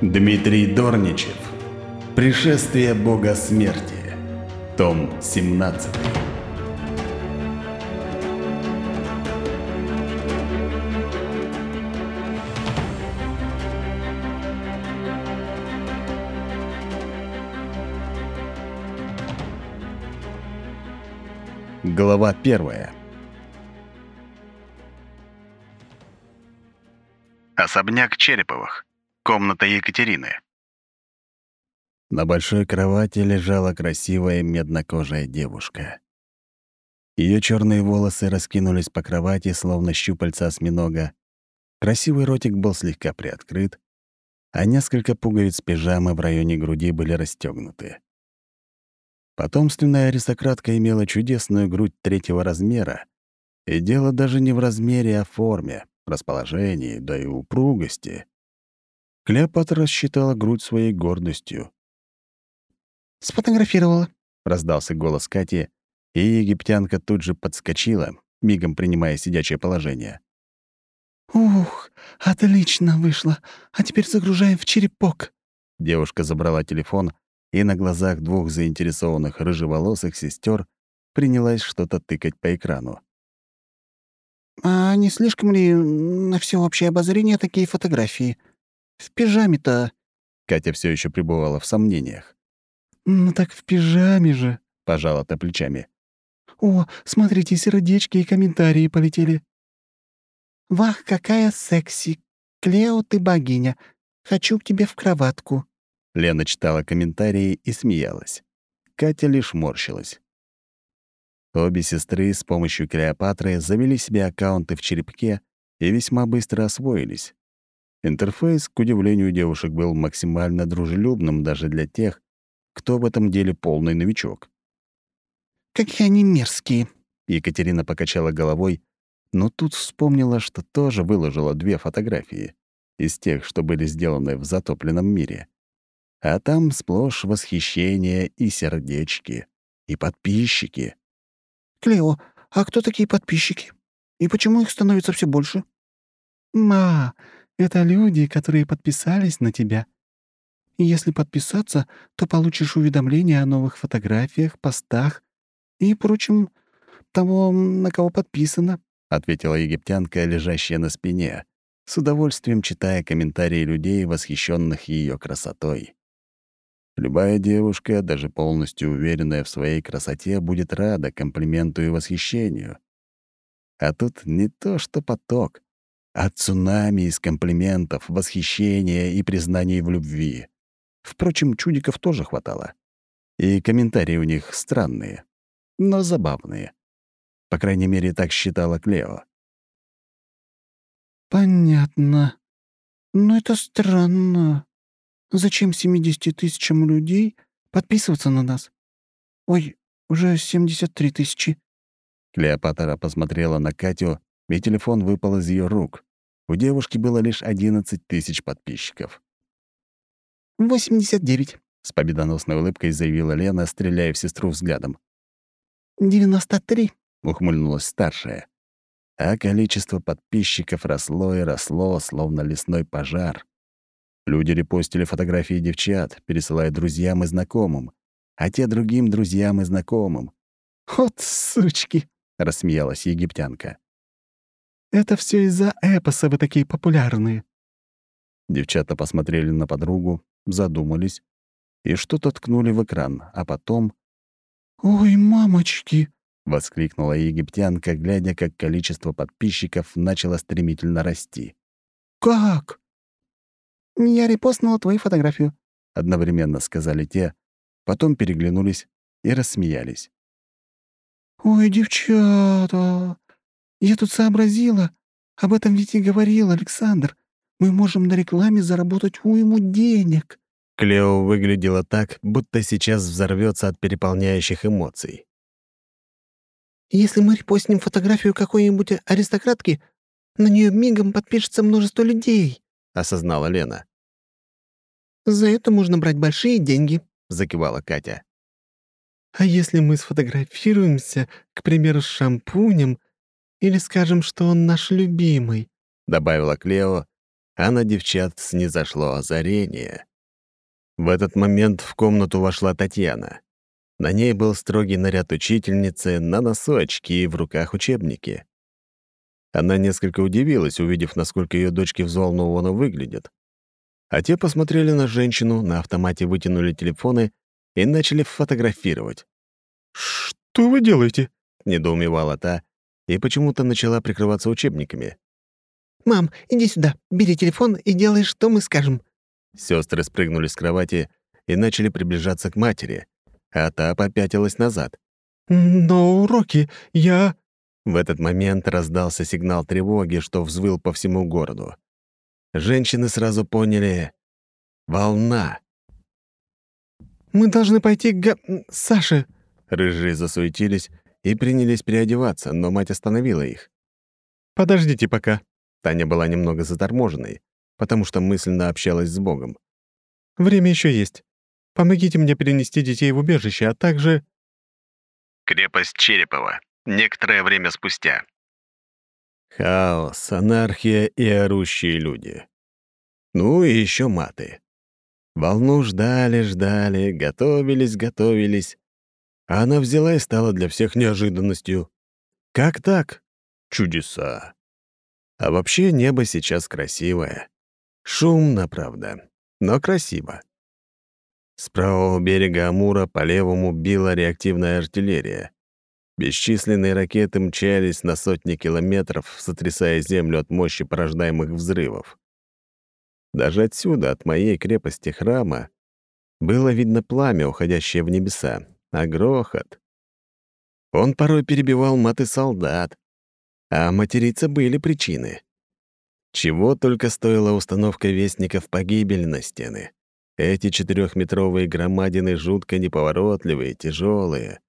Дмитрий Дорничев. Пришествие Бога Смерти. Том 17. Глава первая. Особняк Череповых. Комната Екатерины. На большой кровати лежала красивая меднокожая девушка. Ее черные волосы раскинулись по кровати, словно щупальца осьминога. Красивый ротик был слегка приоткрыт, а несколько пуговиц пижамы в районе груди были расстегнуты. Потомственная аристократка имела чудесную грудь третьего размера, и дело даже не в размере, а в форме, расположении, да и упругости. Клеопатра рассчитала грудь своей гордостью. «Сфотографировала», — раздался голос Кати, и египтянка тут же подскочила, мигом принимая сидячее положение. «Ух, отлично вышло. А теперь загружаем в черепок». Девушка забрала телефон и на глазах двух заинтересованных рыжеволосых сестер принялась что-то тыкать по экрану. «А не слишком ли на всеобщее обозрение такие фотографии?» В пижаме-то...» Катя все еще пребывала в сомнениях. «Ну так в пижаме же», — пожала-то плечами. «О, смотрите, сердечки и комментарии полетели». «Вах, какая секси! Клео, ты богиня! Хочу к тебе в кроватку!» Лена читала комментарии и смеялась. Катя лишь морщилась. Обе сестры с помощью Клеопатры завели себе аккаунты в черепке и весьма быстро освоились. Интерфейс, к удивлению девушек, был максимально дружелюбным даже для тех, кто в этом деле полный новичок. «Какие они мерзкие!» Екатерина покачала головой, но тут вспомнила, что тоже выложила две фотографии из тех, что были сделаны в затопленном мире. А там сплошь восхищение и сердечки, и подписчики. «Клео, а кто такие подписчики? И почему их становится все больше?» «Ма, это люди, которые подписались на тебя. И если подписаться, то получишь уведомления о новых фотографиях, постах и, впрочем, того, на кого подписано», — ответила египтянка, лежащая на спине, с удовольствием читая комментарии людей, восхищенных ее красотой. Любая девушка, даже полностью уверенная в своей красоте, будет рада комплименту и восхищению. А тут не то что поток, а цунами из комплиментов, восхищения и признаний в любви. Впрочем, чудиков тоже хватало. И комментарии у них странные, но забавные. По крайней мере, так считала Клео. «Понятно. Но это странно. Зачем 70 тысячам людей подписываться на нас? Ой, уже 73 тысячи». Клеопатра посмотрела на Катю, и телефон выпал из ее рук. У девушки было лишь 11 тысяч подписчиков. «Восемьдесят девять», — с победоносной улыбкой заявила Лена, стреляя в сестру взглядом. «Девяносто три», — ухмыльнулась старшая. А количество подписчиков росло и росло, словно лесной пожар. Люди репостили фотографии девчат, пересылая друзьям и знакомым, а те другим друзьям и знакомым. «Вот сучки!» — рассмеялась египтянка. Это все из-за эпоса вы такие популярные». Девчата посмотрели на подругу, задумались и что-то ткнули в экран, а потом... «Ой, мамочки!» — воскликнула египтянка, глядя, как количество подписчиков начало стремительно расти. «Как?» «Я репостнула твою фотографию», — одновременно сказали те, потом переглянулись и рассмеялись. «Ой, девчата, я тут сообразила. Об этом ведь и говорил Александр. Мы можем на рекламе заработать уйму денег». Клео выглядела так, будто сейчас взорвется от переполняющих эмоций. «Если мы репостнем фотографию какой-нибудь аристократки, на нее мигом подпишется множество людей», — осознала Лена. «За это можно брать большие деньги», — закивала Катя. «А если мы сфотографируемся, к примеру, с шампунем, или скажем, что он наш любимый», — добавила Клео, а на девчат снизошло озарение. В этот момент в комнату вошла Татьяна. На ней был строгий наряд учительницы, на носу очки и в руках учебники. Она несколько удивилась, увидев, насколько ее дочки взволнованно выглядят. А те посмотрели на женщину, на автомате вытянули телефоны и начали фотографировать. «Что вы делаете?» — недоумевала та и почему-то начала прикрываться учебниками. «Мам, иди сюда, бери телефон и делай, что мы скажем». Сестры спрыгнули с кровати и начали приближаться к матери, а та попятилась назад. «Но уроки я...» В этот момент раздался сигнал тревоги, что взвыл по всему городу. Женщины сразу поняли — волна. «Мы должны пойти к Га... Саше!» Рыжие засуетились и принялись переодеваться, но мать остановила их. «Подождите пока». Таня была немного заторможенной, потому что мысленно общалась с Богом. «Время еще есть. Помогите мне перенести детей в убежище, а также...» Крепость Черепова. Некоторое время спустя. Хаос, анархия и орущие люди. Ну и еще маты. Волну ждали, ждали, готовились, готовились. А она взяла и стала для всех неожиданностью. Как так? Чудеса. А вообще небо сейчас красивое. Шумно, правда, но красиво. С правого берега Амура по левому била реактивная артиллерия. Бесчисленные ракеты мчались на сотни километров, сотрясая землю от мощи порождаемых взрывов. Даже отсюда, от моей крепости храма, было видно пламя, уходящее в небеса, а грохот. Он порой перебивал маты солдат, а материться были причины. Чего только стоила установка вестников погибели на стены. Эти четырехметровые громадины жутко неповоротливые, тяжелые.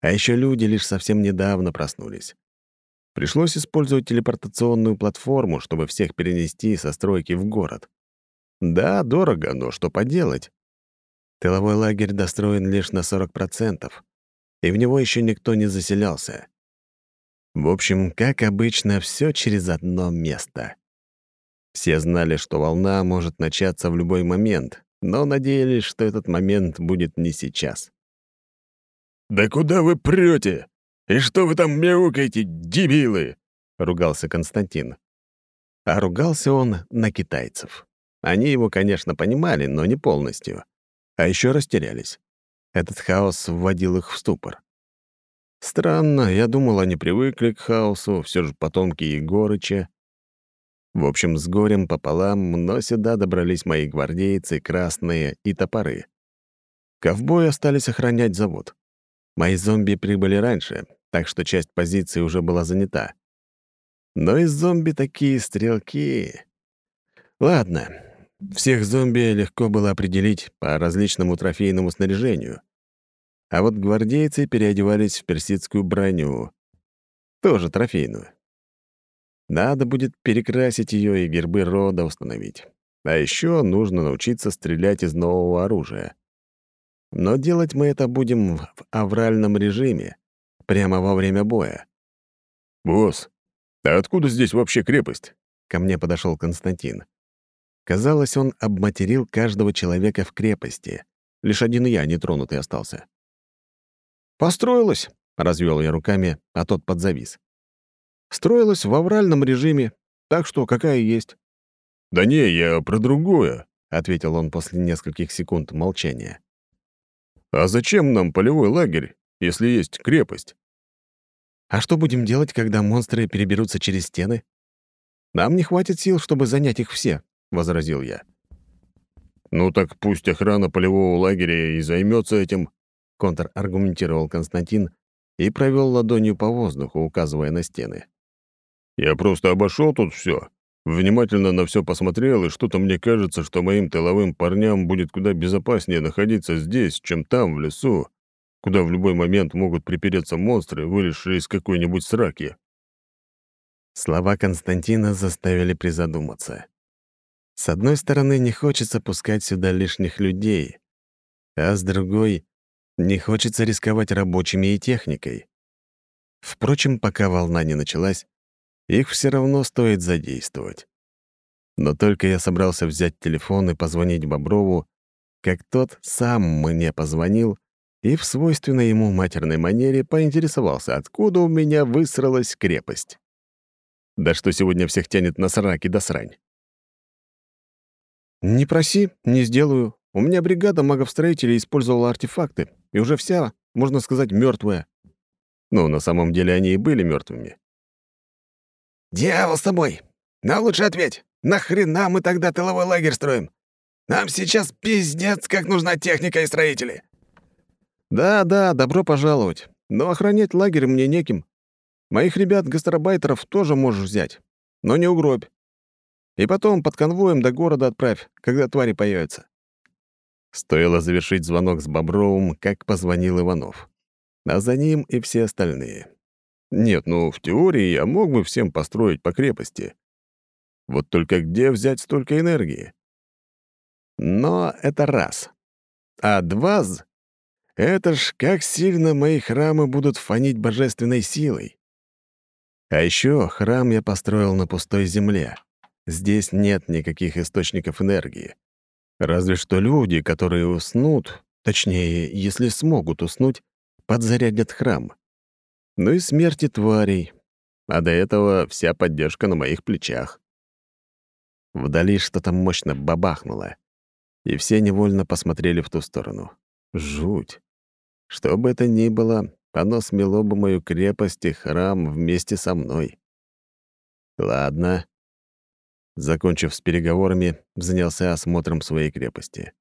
А еще люди лишь совсем недавно проснулись. Пришлось использовать телепортационную платформу, чтобы всех перенести со стройки в город. Да, дорого, но что поделать? Тыловой лагерь достроен лишь на 40%, и в него еще никто не заселялся. В общем, как обычно, все через одно место. Все знали, что волна может начаться в любой момент, но надеялись, что этот момент будет не сейчас. «Да куда вы прете? И что вы там мяукаете, дебилы?» — ругался Константин. А ругался он на китайцев. Они его, конечно, понимали, но не полностью. А еще растерялись. Этот хаос вводил их в ступор. Странно, я думал, они привыкли к хаосу, все же потомки Егорыча. В общем, с горем пополам, но сюда добрались мои гвардейцы, красные и топоры. Ковбои остались охранять завод. Мои зомби прибыли раньше, так что часть позиции уже была занята. Но из зомби такие стрелки. Ладно, всех зомби легко было определить по различному трофейному снаряжению. А вот гвардейцы переодевались в персидскую броню. Тоже трофейную. Надо будет перекрасить ее и гербы рода установить. А еще нужно научиться стрелять из нового оружия. Но делать мы это будем в авральном режиме, прямо во время боя. «Босс, а откуда здесь вообще крепость?» Ко мне подошел Константин. Казалось, он обматерил каждого человека в крепости. Лишь один я нетронутый остался. «Построилась», — развел я руками, а тот подзавис. «Строилась в авральном режиме, так что какая есть». «Да не, я про другое», — ответил он после нескольких секунд молчания. «А зачем нам полевой лагерь, если есть крепость?» «А что будем делать, когда монстры переберутся через стены? Нам не хватит сил, чтобы занять их все», возразил я. «Ну так пусть охрана полевого лагеря и займется этим», — контраргументировал Константин и провел ладонью по воздуху, указывая на стены. «Я просто обошел тут все, внимательно на все посмотрел, и что-то мне кажется, что моим тыловым парням будет куда безопаснее находиться здесь, чем там, в лесу, куда в любой момент могут припереться монстры, вылезшие из какой-нибудь сраки». Слова Константина заставили призадуматься. С одной стороны, не хочется пускать сюда лишних людей, а с другой — не хочется рисковать рабочими и техникой. Впрочем, пока волна не началась, их все равно стоит задействовать. Но только я собрался взять телефон и позвонить Боброву, как тот сам мне позвонил и в свойственной ему матерной манере поинтересовался, откуда у меня высралась крепость. Да что сегодня всех тянет на сраки да срань. «Не проси, не сделаю. У меня бригада магов-строителей использовала артефакты, и уже вся, можно сказать, мертвая. Ну, на самом деле они и были мертвыми. «Дьявол с тобой! Но лучше ответь, нахрена мы тогда тыловой лагерь строим? Нам сейчас пиздец, как нужна техника и строители!» «Да-да, добро пожаловать. Но охранять лагерь мне неким. Моих ребят-гастарбайтеров тоже можешь взять, но не угробь. И потом под конвоем до города отправь, когда твари появятся». Стоило завершить звонок с Бобровым, как позвонил Иванов. А за ним и все остальные. Нет, ну, в теории я мог бы всем построить по крепости. Вот только где взять столько энергии? Но это раз. А два — это ж как сильно мои храмы будут фонить божественной силой. А еще храм я построил на пустой земле. Здесь нет никаких источников энергии. Разве что люди, которые уснут, точнее, если смогут уснуть, подзарядят храм. Ну и смерти тварей. А до этого вся поддержка на моих плечах. Вдали что-то мощно бабахнуло, и все невольно посмотрели в ту сторону. Жуть. Что бы это ни было, оно смело бы мою крепость и храм вместе со мной. Ладно, Закончив с переговорами, занялся осмотром своей крепости.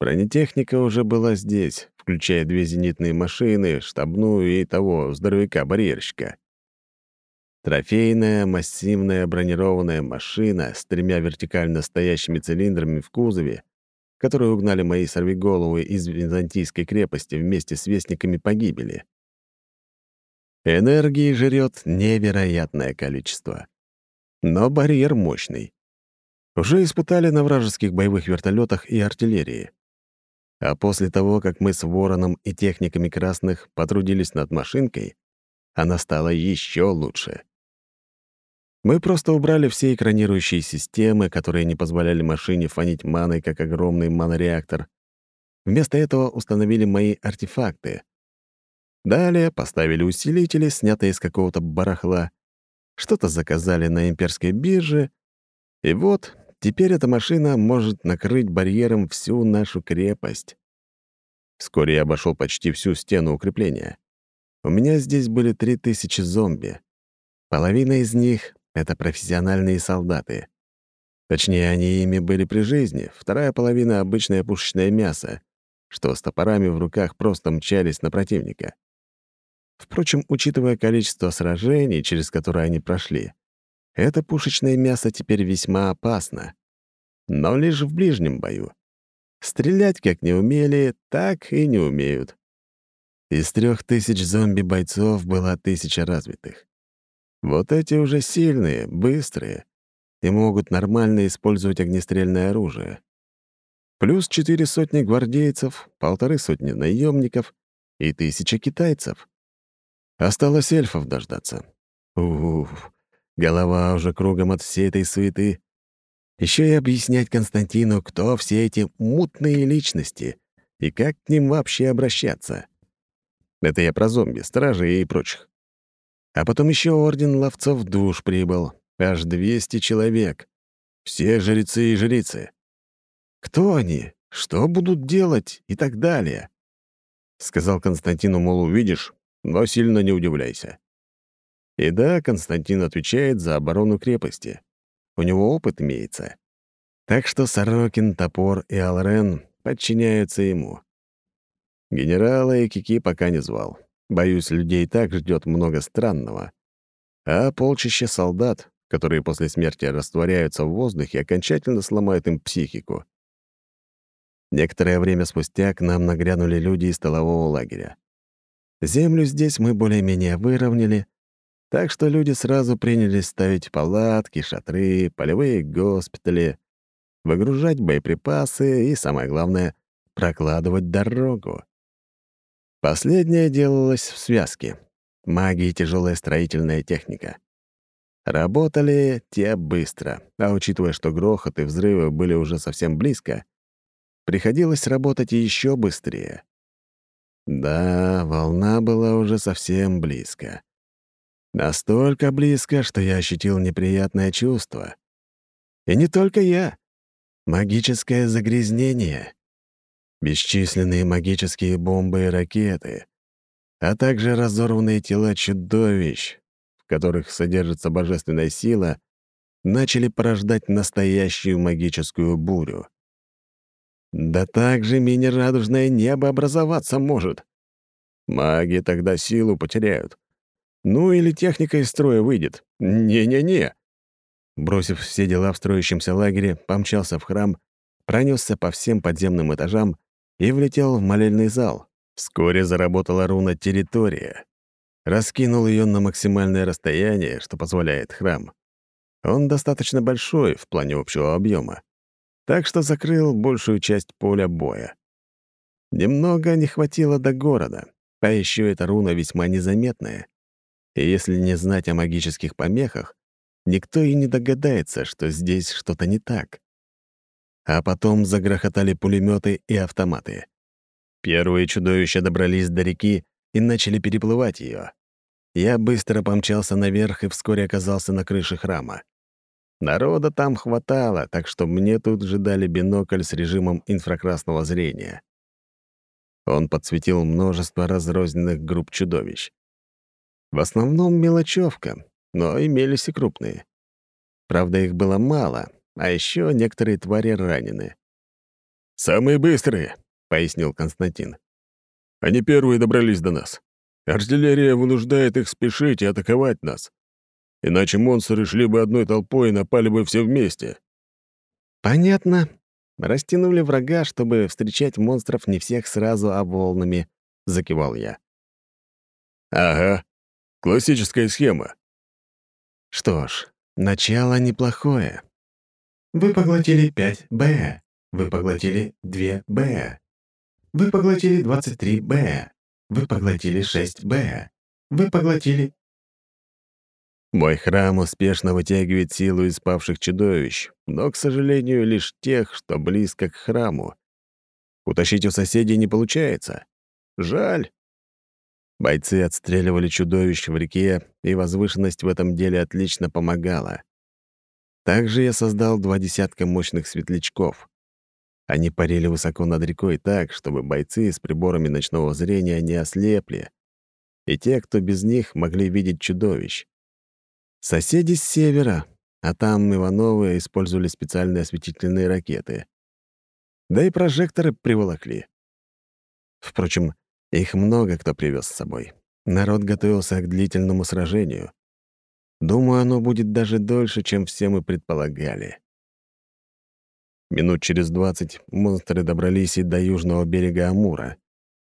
Бронетехника уже была здесь, включая две зенитные машины, штабную и того здоровяка-барьерщика. Трофейная массивная бронированная машина с тремя вертикально стоящими цилиндрами в кузове, которую угнали мои сорвиголовы из византийской крепости вместе с вестниками погибели. Энергии жрет невероятное количество. Но барьер мощный. Уже испытали на вражеских боевых вертолетах и артиллерии. А после того, как мы с Вороном и техниками красных потрудились над машинкой, она стала еще лучше. Мы просто убрали все экранирующие системы, которые не позволяли машине фонить маной, как огромный манореактор. Вместо этого установили мои артефакты. Далее поставили усилители, снятые из какого-то барахла, что-то заказали на имперской бирже, и вот теперь эта машина может накрыть барьером всю нашу крепость. Вскоре я обошел почти всю стену укрепления. У меня здесь были три тысячи зомби. Половина из них — это профессиональные солдаты. Точнее, они ими были при жизни, вторая половина — обычное пушечное мясо, что с топорами в руках просто мчались на противника. Впрочем, учитывая количество сражений, через которые они прошли, это пушечное мясо теперь весьма опасно. Но лишь в ближнем бою. Стрелять как не умели, так и не умеют. Из трех тысяч зомби-бойцов была тысяча развитых. Вот эти уже сильные, быстрые и могут нормально использовать огнестрельное оружие. Плюс четыре сотни гвардейцев, полторы сотни наемников и тысяча китайцев. Осталось эльфов дождаться. Уф, голова уже кругом от всей этой суеты. Еще и объяснять Константину, кто все эти мутные личности и как к ним вообще обращаться. Это я про зомби, стражи и прочих. А потом еще орден ловцов душ прибыл. Аж 200 человек. Все жрецы и жрицы. Кто они? Что будут делать? И так далее. Сказал Константину, мол, увидишь, но сильно не удивляйся. И да, Константин отвечает за оборону крепости. У него опыт имеется. Так что Сорокин, Топор и Алрен подчиняются ему. Генерала и Кики пока не звал. Боюсь, людей так ждет много странного. А полчища солдат, которые после смерти растворяются в воздухе, окончательно сломают им психику. Некоторое время спустя к нам нагрянули люди из столового лагеря. Землю здесь мы более-менее выровняли, так что люди сразу принялись ставить палатки, шатры, полевые госпитали, выгружать боеприпасы и, самое главное, прокладывать дорогу. Последнее делалось в связке. Маги и тяжелая строительная техника. Работали те быстро, а учитывая, что грохот и взрывы были уже совсем близко, приходилось работать еще быстрее. Да, волна была уже совсем близко. Настолько близко, что я ощутил неприятное чувство. И не только я. Магическое загрязнение. Бесчисленные магические бомбы и ракеты, а также разорванные тела чудовищ, в которых содержится божественная сила, начали порождать настоящую магическую бурю. Да так же мини-радужное небо образоваться может. Маги тогда силу потеряют. Ну или техника из строя выйдет. Не-не-не. Бросив все дела в строящемся лагере, помчался в храм, пронесся по всем подземным этажам и влетел в молельный зал. Вскоре заработала руна «Территория». Раскинул ее на максимальное расстояние, что позволяет храм. Он достаточно большой в плане общего объема, так что закрыл большую часть поля боя. Немного не хватило до города, а еще эта руна весьма незаметная. И если не знать о магических помехах, никто и не догадается, что здесь что-то не так. А потом загрохотали пулеметы и автоматы. Первые чудовища добрались до реки и начали переплывать ее. Я быстро помчался наверх и вскоре оказался на крыше храма. Народа там хватало, так что мне тут же дали бинокль с режимом инфракрасного зрения. Он подсветил множество разрозненных групп чудовищ. В основном мелочевка, но имелись и крупные. Правда, их было мало, а еще некоторые твари ранены. «Самые быстрые», — пояснил Константин. «Они первые добрались до нас. Артиллерия вынуждает их спешить и атаковать нас. Иначе монстры шли бы одной толпой и напали бы все вместе». «Понятно. Растянули врага, чтобы встречать монстров не всех сразу, а волнами», — закивал я. «Ага. Классическая схема». «Что ж, начало неплохое. Вы поглотили 5 Б. Вы поглотили 2 Б. Вы поглотили 23 Б. Вы поглотили 6 Б. Вы поглотили... Мой храм успешно вытягивает силу из павших чудовищ, но, к сожалению, лишь тех, что близко к храму. Утащить у соседей не получается. Жаль. Бойцы отстреливали чудовищ в реке, и возвышенность в этом деле отлично помогала. Также я создал два десятка мощных светлячков. Они парили высоко над рекой так, чтобы бойцы с приборами ночного зрения не ослепли, и те, кто без них, могли видеть чудовищ. Соседи с севера, а там Ивановы использовали специальные осветительные ракеты. Да и прожекторы приволокли. Впрочем, их много кто привез с собой. Народ готовился к длительному сражению. Думаю, оно будет даже дольше, чем все мы предполагали. Минут через двадцать монстры добрались и до южного берега Амура.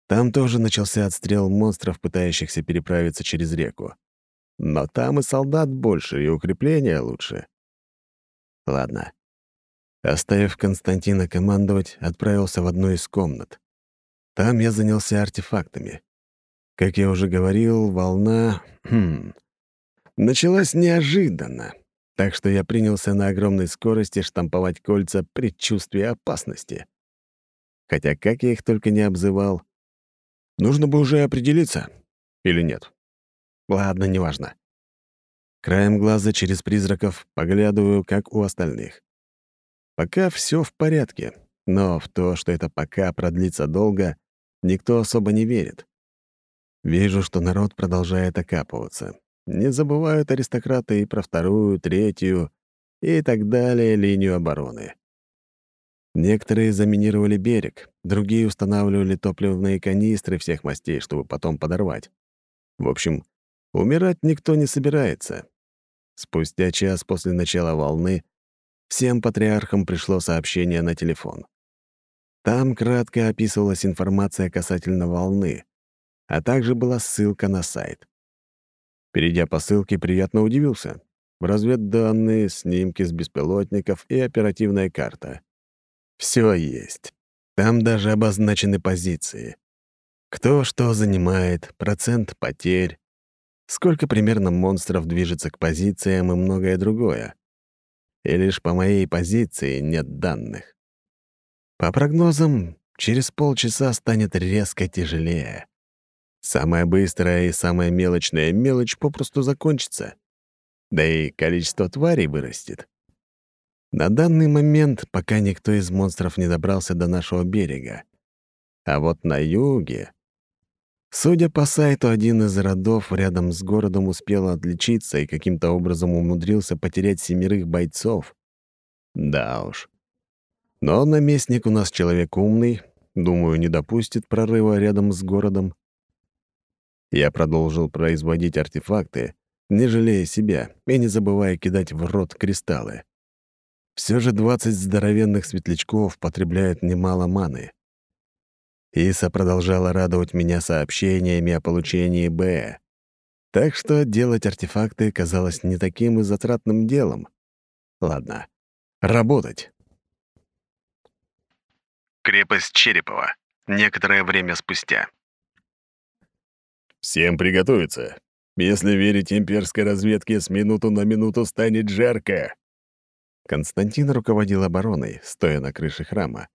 Там тоже начался отстрел монстров, пытающихся переправиться через реку. Но там и солдат больше, и укрепления лучше. Ладно. Оставив Константина командовать, отправился в одну из комнат. Там я занялся артефактами. Как я уже говорил, волна... Хм, началась неожиданно, так что я принялся на огромной скорости штамповать кольца предчувствия опасности. Хотя как я их только не обзывал, нужно бы уже определиться или нет. Ладно, неважно. Краем глаза через призраков поглядываю, как у остальных. Пока все в порядке, но в то, что это пока продлится долго, никто особо не верит. Вижу, что народ продолжает окапываться. Не забывают аристократы и про вторую, третью и так далее линию обороны. Некоторые заминировали берег, другие устанавливали топливные канистры всех мастей, чтобы потом подорвать. В общем, Умирать никто не собирается. Спустя час после начала волны всем патриархам пришло сообщение на телефон. Там кратко описывалась информация касательно волны, а также была ссылка на сайт. Перейдя по ссылке, приятно удивился. Разведданные, снимки с беспилотников и оперативная карта. Все есть. Там даже обозначены позиции. Кто что занимает, процент потерь, сколько примерно монстров движется к позициям и многое другое. И лишь по моей позиции нет данных. По прогнозам, через полчаса станет резко тяжелее. Самая быстрая и самая мелочная мелочь попросту закончится. Да и количество тварей вырастет. На данный момент пока никто из монстров не добрался до нашего берега. А вот на юге... Судя по сайту, один из родов рядом с городом успел отличиться и каким-то образом умудрился потерять семерых бойцов. Да уж. Но наместник у нас человек умный, думаю, не допустит прорыва рядом с городом. Я продолжил производить артефакты, не жалея себя и не забывая кидать в рот кристаллы. Все же 20 здоровенных светлячков потребляют немало маны. Иса продолжала радовать меня сообщениями о получении Б. Так что делать артефакты казалось не таким и затратным делом. Ладно, работать. Крепость Черепова. Некоторое время спустя. Всем приготовиться. Если верить имперской разведке, с минуту на минуту станет жарко. Константин руководил обороной, стоя на крыше храма,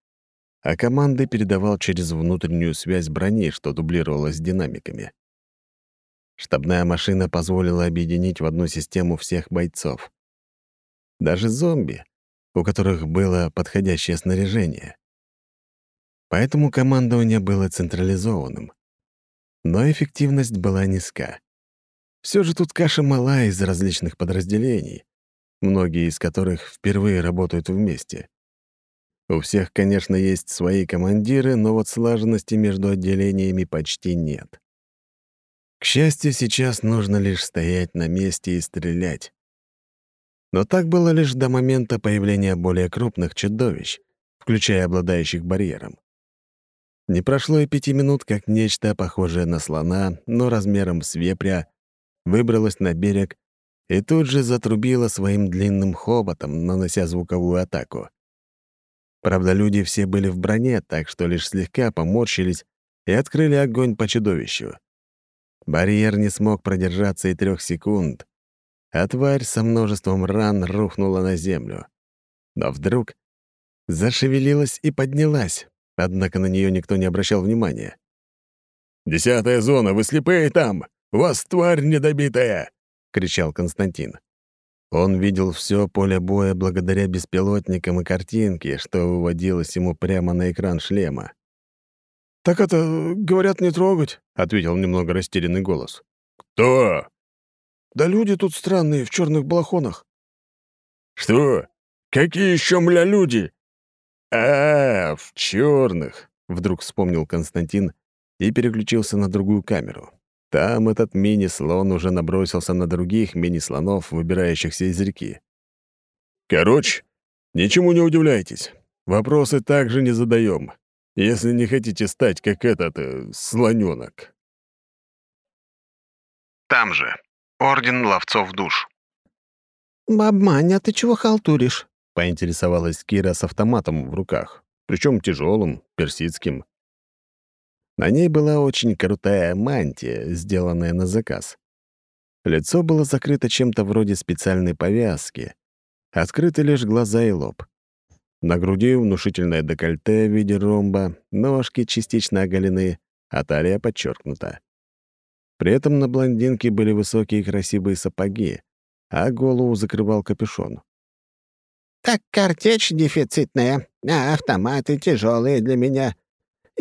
а команды передавал через внутреннюю связь брони, что дублировалось динамиками. Штабная машина позволила объединить в одну систему всех бойцов. Даже зомби, у которых было подходящее снаряжение. Поэтому командование было централизованным. Но эффективность была низка. Все же тут каша мала из различных подразделений, многие из которых впервые работают вместе. У всех, конечно, есть свои командиры, но вот слаженности между отделениями почти нет. К счастью, сейчас нужно лишь стоять на месте и стрелять. Но так было лишь до момента появления более крупных чудовищ, включая обладающих барьером. Не прошло и пяти минут, как нечто, похожее на слона, но размером с вепря, выбралось на берег и тут же затрубило своим длинным хоботом, нанося звуковую атаку. Правда, люди все были в броне, так что лишь слегка поморщились и открыли огонь по чудовищу. Барьер не смог продержаться и трех секунд, а тварь со множеством ран рухнула на землю. Но вдруг зашевелилась и поднялась, однако на нее никто не обращал внимания. «Десятая зона, вы слепые там! У вас тварь недобитая!» — кричал Константин. Он видел все поле боя благодаря беспилотникам и картинке, что выводилось ему прямо на экран шлема. «Так это, говорят, не трогать», — ответил немного растерянный голос. «Кто?» «Да люди тут странные, в черных балахонах». «Что? Какие еще, мля, люди?» «А, в черных, вдруг вспомнил Константин и переключился на другую камеру. Там этот мини-слон уже набросился на других мини-слонов, выбирающихся из реки. «Короче, ничему не удивляйтесь. Вопросы также не задаем, если не хотите стать как этот э, слоненок». Там же. Орден ловцов душ. «Баб-Маня, ты чего халтуришь?» — поинтересовалась Кира с автоматом в руках, причем тяжелым, персидским. На ней была очень крутая мантия, сделанная на заказ. Лицо было закрыто чем-то вроде специальной повязки. Открыты лишь глаза и лоб. На груди внушительное декольте в виде ромба, ножки частично оголены, а талия подчеркнута. При этом на блондинке были высокие красивые сапоги, а голову закрывал капюшон. «Так картечь дефицитная, а автоматы тяжелые для меня.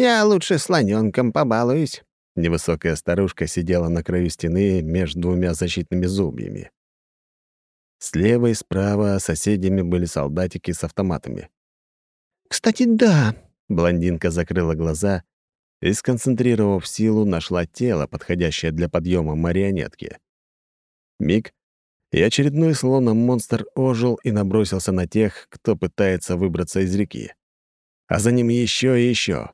Я лучше слоненком побалуюсь». Невысокая старушка сидела на краю стены между двумя защитными зубьями. Слева и справа соседями были солдатики с автоматами. «Кстати, да», — блондинка закрыла глаза и, сконцентрировав силу, нашла тело, подходящее для подъема марионетки. Миг, и очередной слоном монстр ожил и набросился на тех, кто пытается выбраться из реки. А за ним еще и еще.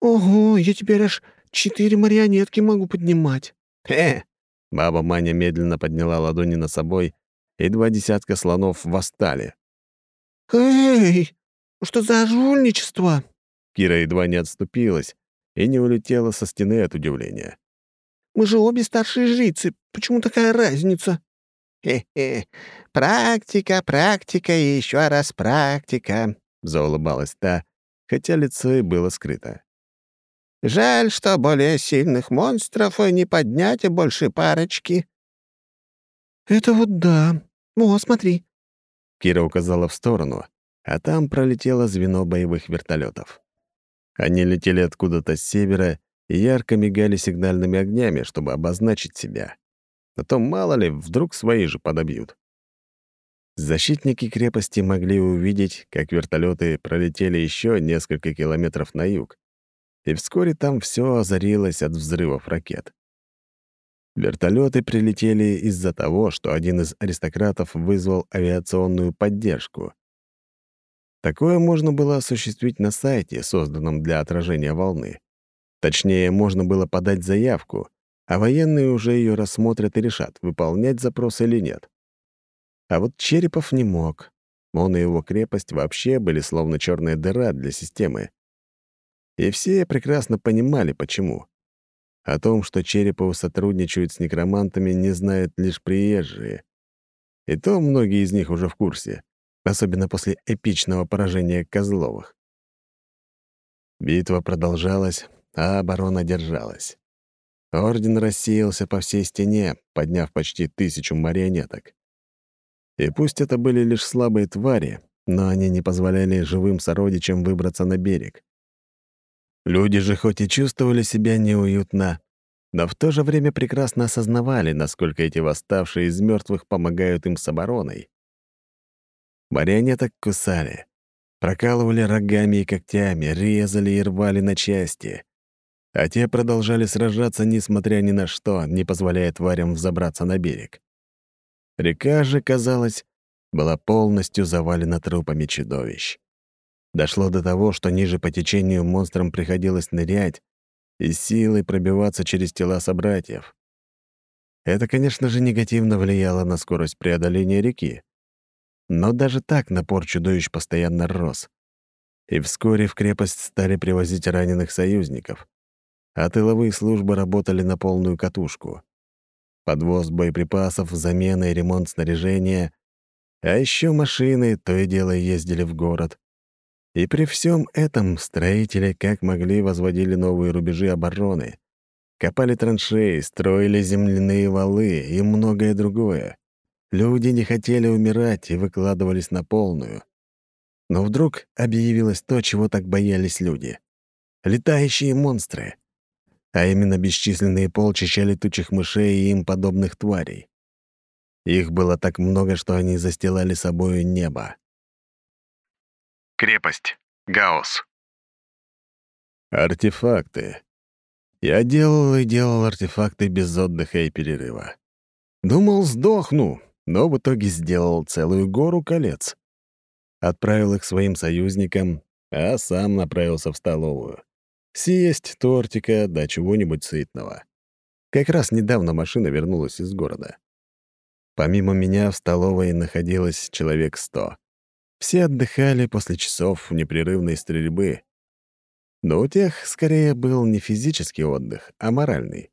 «Ого, я теперь аж четыре марионетки могу поднимать». «Хе!» Баба Маня медленно подняла ладони над собой, и два десятка слонов восстали. «Эй, что за жульничество?» Кира едва не отступилась и не улетела со стены от удивления. Мы же обе старшие жрицы. Почему такая разница?» «Хе-хе, практика, практика и еще раз практика», — заулыбалась та, хотя лицо и было скрыто. «Жаль, что более сильных монстров не поднять больше парочки». «Это вот да. О, смотри». Кира указала в сторону, а там пролетело звено боевых вертолетов. Они летели откуда-то с севера и ярко мигали сигнальными огнями, чтобы обозначить себя. А то, мало ли, вдруг свои же подобьют. Защитники крепости могли увидеть, как вертолеты пролетели еще несколько километров на юг, и вскоре там все озарилось от взрывов ракет. Вертолеты прилетели из-за того, что один из аристократов вызвал авиационную поддержку. Такое можно было осуществить на сайте, созданном для отражения волны. Точнее, можно было подать заявку, а военные уже ее рассмотрят и решат, выполнять запрос или нет. А вот Черепов не мог. Он и его крепость вообще были словно черная дыра для системы. И все прекрасно понимали, почему. О том, что Черепову сотрудничают с некромантами, не знают лишь приезжие. И то многие из них уже в курсе, особенно после эпичного поражения Козловых. Битва продолжалась, а оборона держалась. Орден рассеялся по всей стене, подняв почти тысячу марионеток. И пусть это были лишь слабые твари, но они не позволяли живым сородичам выбраться на берег. Люди же хоть и чувствовали себя неуютно, но в то же время прекрасно осознавали, насколько эти восставшие из мертвых помогают им с обороной. Марионеток кусали, прокалывали рогами и когтями, резали и рвали на части. А те продолжали сражаться, несмотря ни на что, не позволяя тварям взобраться на берег. Река же, казалось, была полностью завалена трупами чудовищ. Дошло до того, что ниже по течению монстрам приходилось нырять и силой пробиваться через тела собратьев. Это, конечно же, негативно влияло на скорость преодоления реки. Но даже так напор чудовищ постоянно рос. И вскоре в крепость стали привозить раненых союзников, а тыловые службы работали на полную катушку. Подвоз боеприпасов, замена и ремонт снаряжения, а еще машины то и дело ездили в город. И при всем этом строители как могли возводили новые рубежи обороны, копали траншеи, строили земляные валы и многое другое. Люди не хотели умирать и выкладывались на полную. Но вдруг объявилось то, чего так боялись люди. Летающие монстры. А именно бесчисленные полчища летучих мышей и им подобных тварей. Их было так много, что они застилали собою небо. Крепость. Гаус. Артефакты. Я делал и делал артефакты без отдыха и перерыва. Думал, сдохну, но в итоге сделал целую гору колец. Отправил их своим союзникам, а сам направился в столовую. Съесть тортика да чего-нибудь сытного. Как раз недавно машина вернулась из города. Помимо меня в столовой находилось человек сто. Все отдыхали после часов непрерывной стрельбы. Но у тех скорее был не физический отдых, а моральный.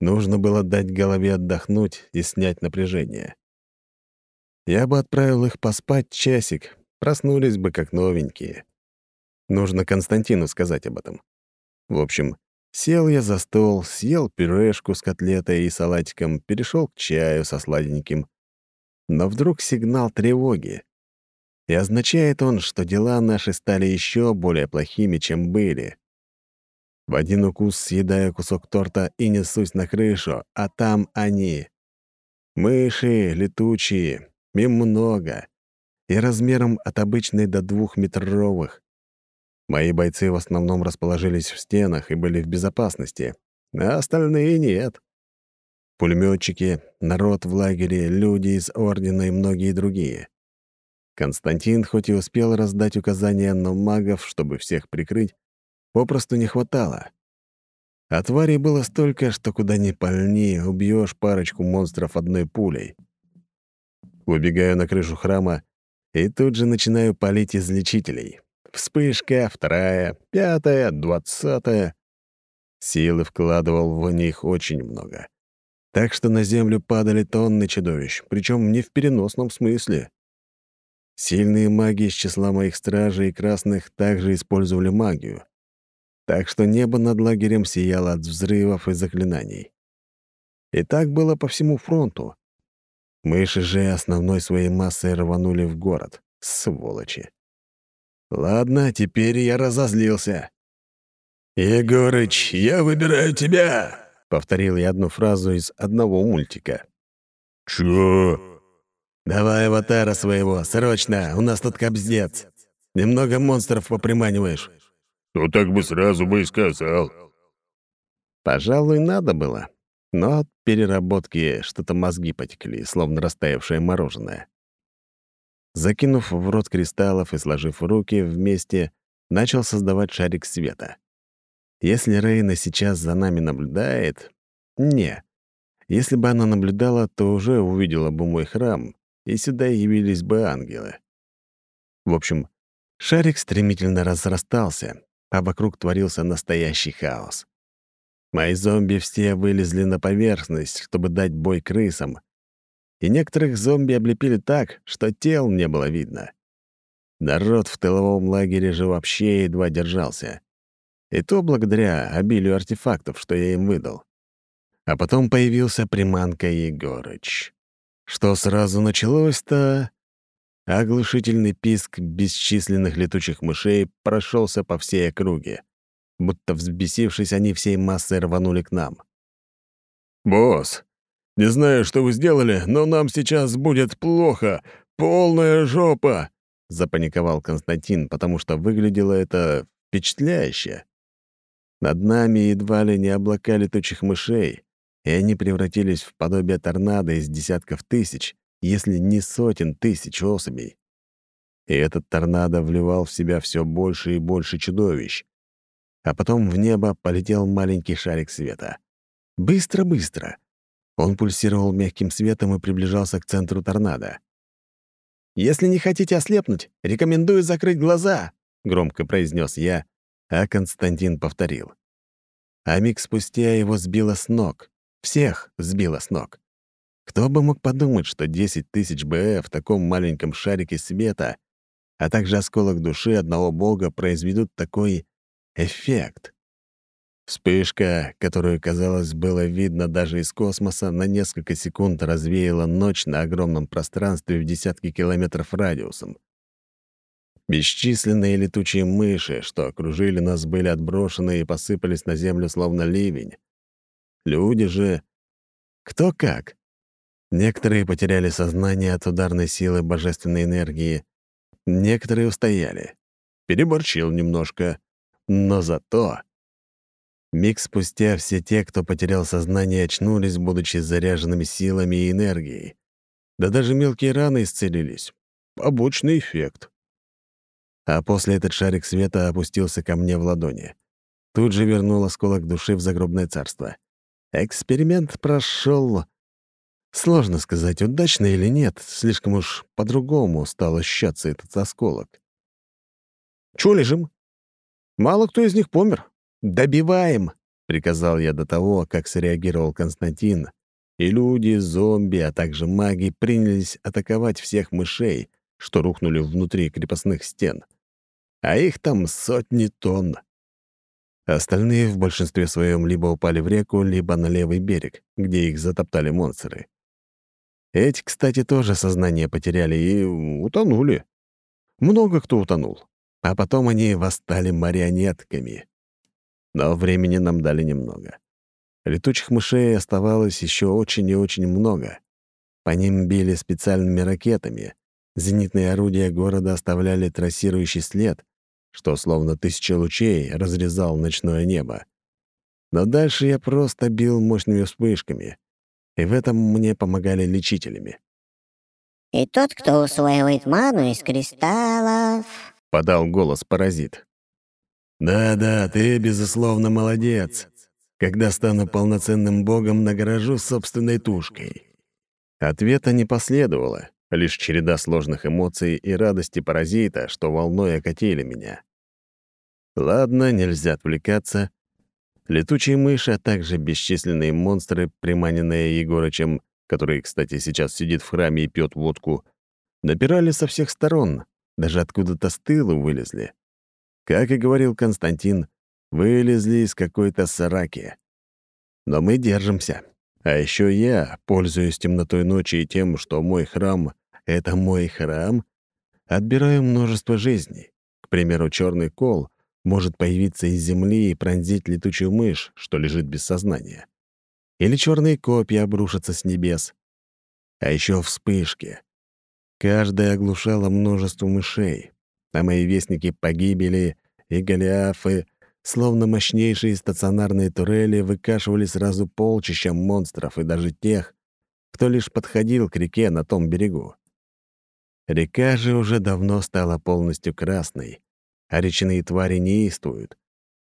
Нужно было дать голове отдохнуть и снять напряжение. Я бы отправил их поспать часик, проснулись бы как новенькие. Нужно Константину сказать об этом. В общем, сел я за стол, съел пюрешку с котлетой и салатиком, перешел к чаю со сладеньким. Но вдруг сигнал тревоги. И означает он, что дела наши стали еще более плохими, чем были. В один укус съедаю кусок торта и несусь на крышу, а там они. Мыши летучие, им много, и размером от обычной до двухметровых. Мои бойцы в основном расположились в стенах и были в безопасности, а остальные нет. Пулеметчики, народ в лагере, люди из Ордена и многие другие. Константин хоть и успел раздать указания, но магов, чтобы всех прикрыть, попросту не хватало. А тварей было столько, что куда ни пальни, убьешь парочку монстров одной пулей. Выбегаю на крышу храма и тут же начинаю палить излечителей. Вспышка, вторая, пятая, двадцатая. Силы вкладывал в них очень много. Так что на землю падали тонны чудовищ, причем не в переносном смысле. Сильные маги из числа моих стражей и красных также использовали магию. Так что небо над лагерем сияло от взрывов и заклинаний. И так было по всему фронту. Мыши же основной своей массой рванули в город. Сволочи. Ладно, теперь я разозлился. «Егорыч, я выбираю тебя!» — повторил я одну фразу из одного мультика. «Чё?» «Давай аватара своего, срочно, у нас тут кобздец. Немного монстров поприманиваешь». «Ну так бы сразу бы и сказал». Пожалуй, надо было. Но от переработки что-то мозги потекли, словно растаявшее мороженое. Закинув в рот кристаллов и сложив руки вместе, начал создавать шарик света. Если Рейна сейчас за нами наблюдает... Не. Если бы она наблюдала, то уже увидела бы мой храм, и сюда явились бы ангелы. В общем, шарик стремительно разрастался, а вокруг творился настоящий хаос. Мои зомби все вылезли на поверхность, чтобы дать бой крысам, и некоторых зомби облепили так, что тел не было видно. Народ в тыловом лагере же вообще едва держался. И то благодаря обилию артефактов, что я им выдал. А потом появился приманка Егорыч. Что сразу началось-то? Оглушительный писк бесчисленных летучих мышей прошелся по всей округе. Будто взбесившись, они всей массой рванули к нам. «Босс, не знаю, что вы сделали, но нам сейчас будет плохо. Полная жопа!» — запаниковал Константин, потому что выглядело это впечатляюще. Над нами едва ли не облака летучих мышей, и они превратились в подобие торнадо из десятков тысяч, если не сотен тысяч особей. И этот торнадо вливал в себя все больше и больше чудовищ. А потом в небо полетел маленький шарик света. Быстро-быстро. Он пульсировал мягким светом и приближался к центру торнадо. «Если не хотите ослепнуть, рекомендую закрыть глаза», — громко произнес я, а Константин повторил. А миг спустя его сбило с ног. Всех сбило с ног. Кто бы мог подумать, что 10 тысяч БФ в таком маленьком шарике света, а также осколок души одного бога произведут такой эффект? Вспышка, которую, казалось, было видно даже из космоса, на несколько секунд развеяла ночь на огромном пространстве в десятки километров радиусом. Бесчисленные летучие мыши, что окружили нас, были отброшены и посыпались на землю словно ливень. Люди же... Кто как? Некоторые потеряли сознание от ударной силы божественной энергии, некоторые устояли. Переборчил немножко, но зато... Миг спустя все те, кто потерял сознание, очнулись, будучи заряженными силами и энергией. Да даже мелкие раны исцелились. Побочный эффект а после этот шарик света опустился ко мне в ладони. Тут же вернул осколок души в загробное царство. Эксперимент прошел. Сложно сказать, удачно или нет, слишком уж по-другому стал ощущаться этот осколок. «Чё лежим? Мало кто из них помер. Добиваем!» — приказал я до того, как среагировал Константин, и люди, зомби, а также маги принялись атаковать всех мышей, что рухнули внутри крепостных стен а их там сотни тонн. Остальные в большинстве своем либо упали в реку, либо на левый берег, где их затоптали монстры. Эти, кстати, тоже сознание потеряли и утонули. Много кто утонул. А потом они восстали марионетками. Но времени нам дали немного. Летучих мышей оставалось еще очень и очень много. По ним били специальными ракетами. Зенитные орудия города оставляли трассирующий след, что словно тысяча лучей разрезал ночное небо. Но дальше я просто бил мощными вспышками, и в этом мне помогали лечителями. «И тот, кто усваивает ману из кристаллов...» — подал голос паразит. «Да-да, ты, безусловно, молодец. Когда стану полноценным богом, награжу собственной тушкой». Ответа не последовало, лишь череда сложных эмоций и радости паразита, что волной окатили меня. Ладно, нельзя отвлекаться. Летучие мыши, а также бесчисленные монстры, приманенные Егорычем, который, кстати, сейчас сидит в храме и пьет водку, напирали со всех сторон, даже откуда-то с тыла вылезли. Как и говорил Константин, вылезли из какой-то сараки. Но мы держимся. А еще я, пользуясь темнотой ночи и тем, что мой храм — это мой храм, отбираю множество жизней. К примеру, черный кол может появиться из земли и пронзить летучую мышь, что лежит без сознания. Или черные копья обрушатся с небес. А еще вспышки. Каждая оглушала множество мышей, а мои вестники погибели и голиафы, словно мощнейшие стационарные турели, выкашивали сразу полчища монстров и даже тех, кто лишь подходил к реке на том берегу. Река же уже давно стала полностью красной, а речные твари неистуют.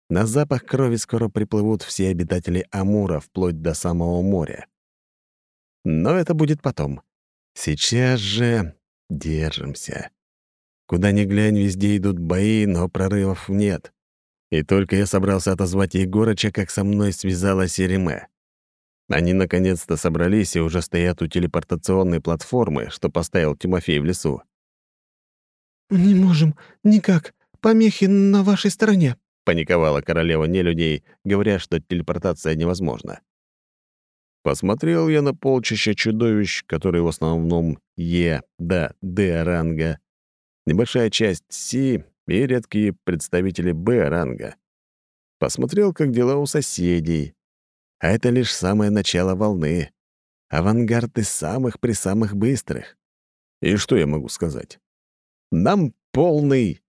На запах крови скоро приплывут все обитатели Амура вплоть до самого моря. Но это будет потом. Сейчас же держимся. Куда ни глянь, везде идут бои, но прорывов нет. И только я собрался отозвать Егорыча, как со мной связалась Ереме. Они наконец-то собрались и уже стоят у телепортационной платформы, что поставил Тимофей в лесу. «Не можем, никак помехи на вашей стороне», — паниковала королева нелюдей, говоря, что телепортация невозможна. Посмотрел я на полчища чудовищ, которые в основном Е, да, Д ранга, небольшая часть Си и редкие представители Б ранга. Посмотрел, как дела у соседей. А это лишь самое начало волны. Авангард из самых при самых быстрых. И что я могу сказать? Нам полный